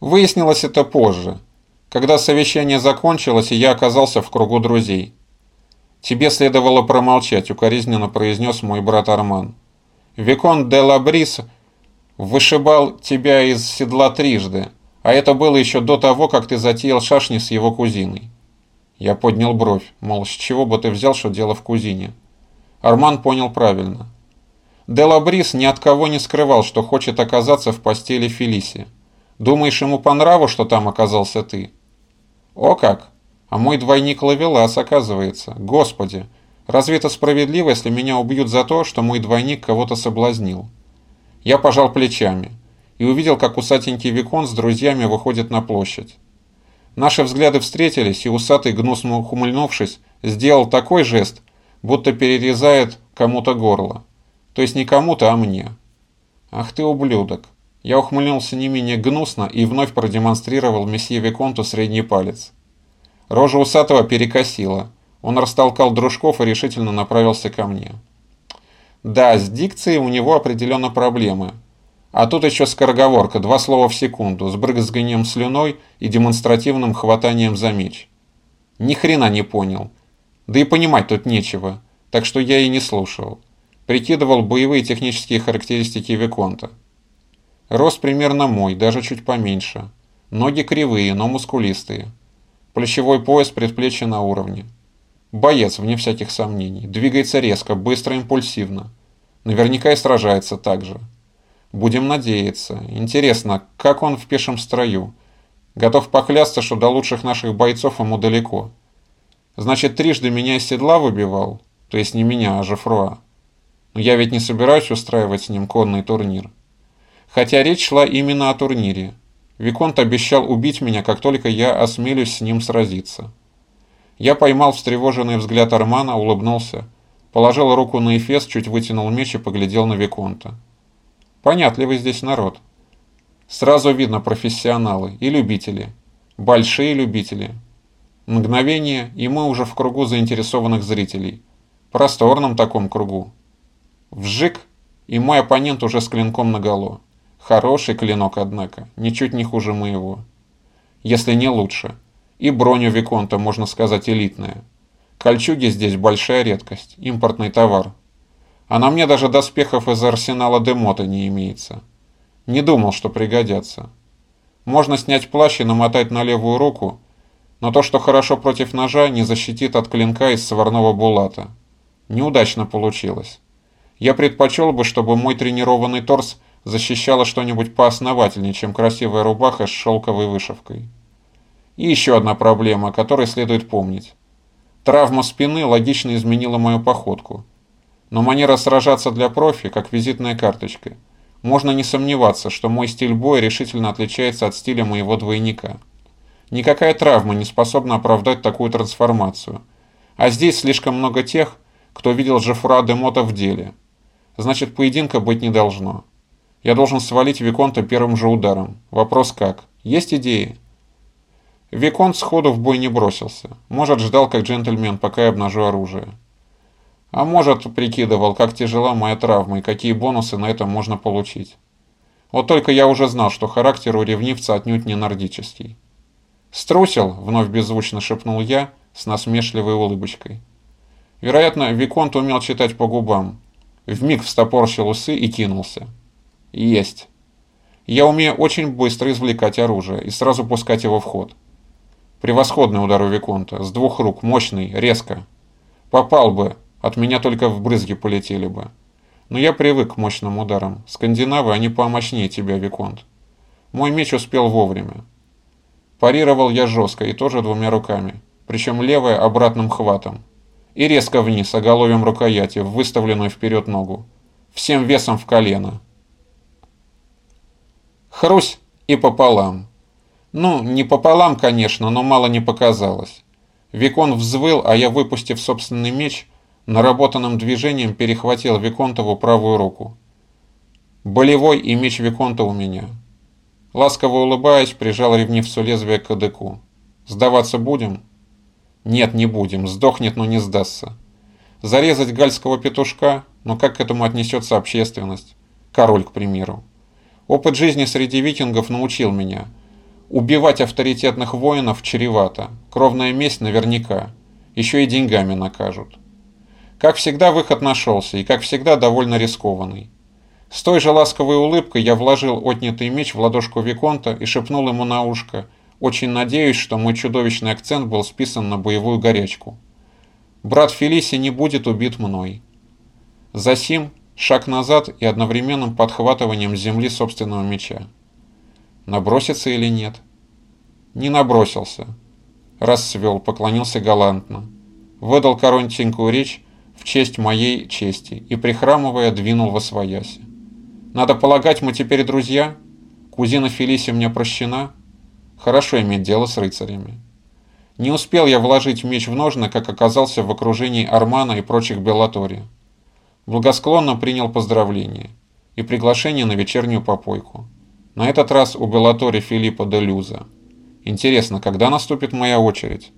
Выяснилось это позже, когда совещание закончилось, и я оказался в кругу друзей. «Тебе следовало промолчать», — укоризненно произнес мой брат Арман. «Викон де Лабрис вышибал тебя из седла трижды, а это было еще до того, как ты затеял шашни с его кузиной». Я поднял бровь, мол, с чего бы ты взял, что дело в кузине. Арман понял правильно. Делабрис ни от кого не скрывал, что хочет оказаться в постели Фелиси. Думаешь, ему по нраву, что там оказался ты? О как! А мой двойник Лавелас, оказывается. Господи! Разве это справедливо, если меня убьют за то, что мой двойник кого-то соблазнил? Я пожал плечами и увидел, как усатенький Викон с друзьями выходит на площадь. Наши взгляды встретились, и усатый, гнусно ухмыльнувшись, сделал такой жест, будто перерезает кому-то горло. То есть не кому-то, а мне. Ах ты ублюдок. Я ухмыльнулся не менее гнусно и вновь продемонстрировал месье Виконту средний палец. Рожа усатого перекосила. Он растолкал дружков и решительно направился ко мне. Да, с дикцией у него определенно проблемы. А тут еще скороговорка, два слова в секунду, с брызганием слюной и демонстративным хватанием за меч. Ни хрена не понял. Да и понимать тут нечего, так что я и не слушал. Прикидывал боевые технические характеристики Виконта. Рост примерно мой, даже чуть поменьше. Ноги кривые, но мускулистые. Плечевой пояс предплечья на уровне. Боец, вне всяких сомнений. Двигается резко, быстро, импульсивно. Наверняка и сражается так же. Будем надеяться. Интересно, как он в пешем строю? Готов поклясться, что до лучших наших бойцов ему далеко. Значит, трижды меня из седла выбивал? То есть не меня, а Жефруа. Но я ведь не собираюсь устраивать с ним конный турнир. Хотя речь шла именно о турнире. Виконт обещал убить меня, как только я осмелюсь с ним сразиться. Я поймал встревоженный взгляд Армана, улыбнулся, положил руку на эфес, чуть вытянул меч и поглядел на Виконта. Понятливый здесь народ. Сразу видно профессионалы и любители. Большие любители. Мгновение, и мы уже в кругу заинтересованных зрителей. Просторном таком кругу. Вжик, и мой оппонент уже с клинком наголо. Хороший клинок, однако, ничуть не хуже моего. Если не лучше. И броню Виконта, можно сказать, элитная. Кольчуги здесь большая редкость, импортный товар. А на мне даже доспехов из арсенала Демота не имеется. Не думал, что пригодятся. Можно снять плащ и намотать на левую руку, но то, что хорошо против ножа, не защитит от клинка из сварного булата. Неудачно получилось. Я предпочел бы, чтобы мой тренированный торс защищало что-нибудь поосновательнее, чем красивая рубаха с шелковой вышивкой. И еще одна проблема, о которой следует помнить. Травма спины логично изменила мою походку – но манера сражаться для профи, как визитная карточка. Можно не сомневаться, что мой стиль боя решительно отличается от стиля моего двойника. Никакая травма не способна оправдать такую трансформацию. А здесь слишком много тех, кто видел Жефура де Мота в деле. Значит, поединка быть не должно. Я должен свалить Виконта первым же ударом. Вопрос как? Есть идеи? Виконт сходу в бой не бросился. Может, ждал как джентльмен, пока я обнажу оружие. А может, прикидывал, как тяжела моя травма и какие бонусы на этом можно получить. Вот только я уже знал, что характер у ревнивца отнюдь не нордический. «Струсил?» — вновь беззвучно шепнул я с насмешливой улыбочкой. Вероятно, Виконт умел читать по губам. Вмиг встопорщил усы и кинулся. «Есть!» Я умею очень быстро извлекать оружие и сразу пускать его в ход. Превосходный удар у Виконта, с двух рук, мощный, резко. Попал бы, от меня только в брызги полетели бы. Но я привык к мощным ударам. Скандинавы, они помощнее тебя, Виконт. Мой меч успел вовремя. Парировал я жестко и тоже двумя руками, причем левая обратным хватом. И резко вниз, оголовьем рукояти, в выставленную вперед ногу. Всем весом в колено. Хрусь и пополам. Ну, не пополам, конечно, но мало не показалось. Викон взвыл, а я, выпустив собственный меч, наработанным движением перехватил Виконтову правую руку. Болевой и меч Виконта у меня. Ласково улыбаясь, прижал ревнивцу лезвие к кадыку. «Сдаваться будем?» «Нет, не будем. Сдохнет, но не сдастся. Зарезать гальского петушка? Но как к этому отнесется общественность? Король, к примеру. Опыт жизни среди викингов научил меня. Убивать авторитетных воинов чревато, кровная месть наверняка, еще и деньгами накажут. Как всегда, выход нашелся, и как всегда, довольно рискованный. С той же ласковой улыбкой я вложил отнятый меч в ладошку Виконта и шепнул ему на ушко, очень надеюсь, что мой чудовищный акцент был списан на боевую горячку. Брат Фелиси не будет убит мной. Засим шаг назад и одновременным подхватыванием земли собственного меча. Набросится или нет? Не набросился. Расцвел, поклонился галантно. Выдал коротенькую речь в честь моей чести и, прихрамывая, двинул во свояси. Надо полагать, мы теперь друзья? Кузина Фелисия мне прощена? Хорошо иметь дело с рыцарями. Не успел я вложить меч в ножны, как оказался в окружении Армана и прочих Беллатори. Благосклонно принял поздравления и приглашение на вечернюю попойку. На этот раз у Беллатори Филиппа де Люза. Интересно, когда наступит моя очередь?